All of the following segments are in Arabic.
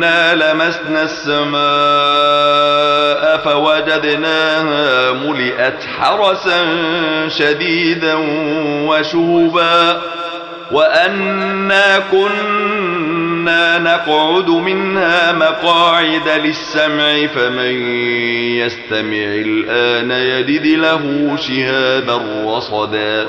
وأنا لمسنا السماء فوجدناها ملئت حرسا شديدا وشوبا وأنا كنا نقعد منها مقاعد للسمع فمن يستمع الآن يجد له شهابا رصدا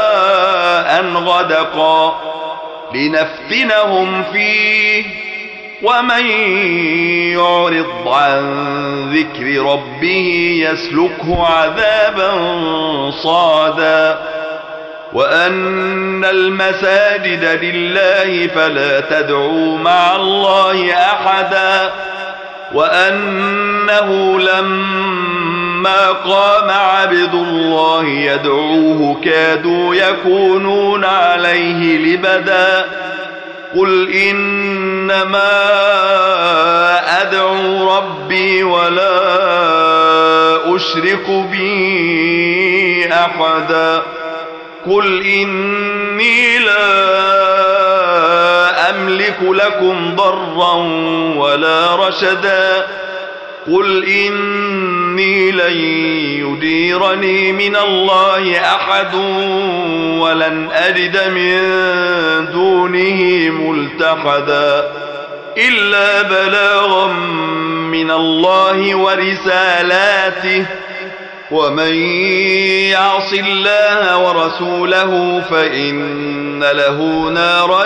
غدقا لنفتنهم فيه. ومن يعرض عن ذكر ربه يسلكه عذابا صادا. وأن المساجد لله فلا تدعوا مع الله أحدا. وأنه لما قام عبد الله يدعوه كادوا يكونون عليه لبدا قل إنما أدعو ربي ولا أشرك به أحدا قل إني لا أملك لكم ضرا ولا رشدا قل إني لن يديرني من الله أحد ولن أجد من دونه ملتحدا إلا بلاغا من الله ورسالاته ومن يعص الله ورسوله فإن له نار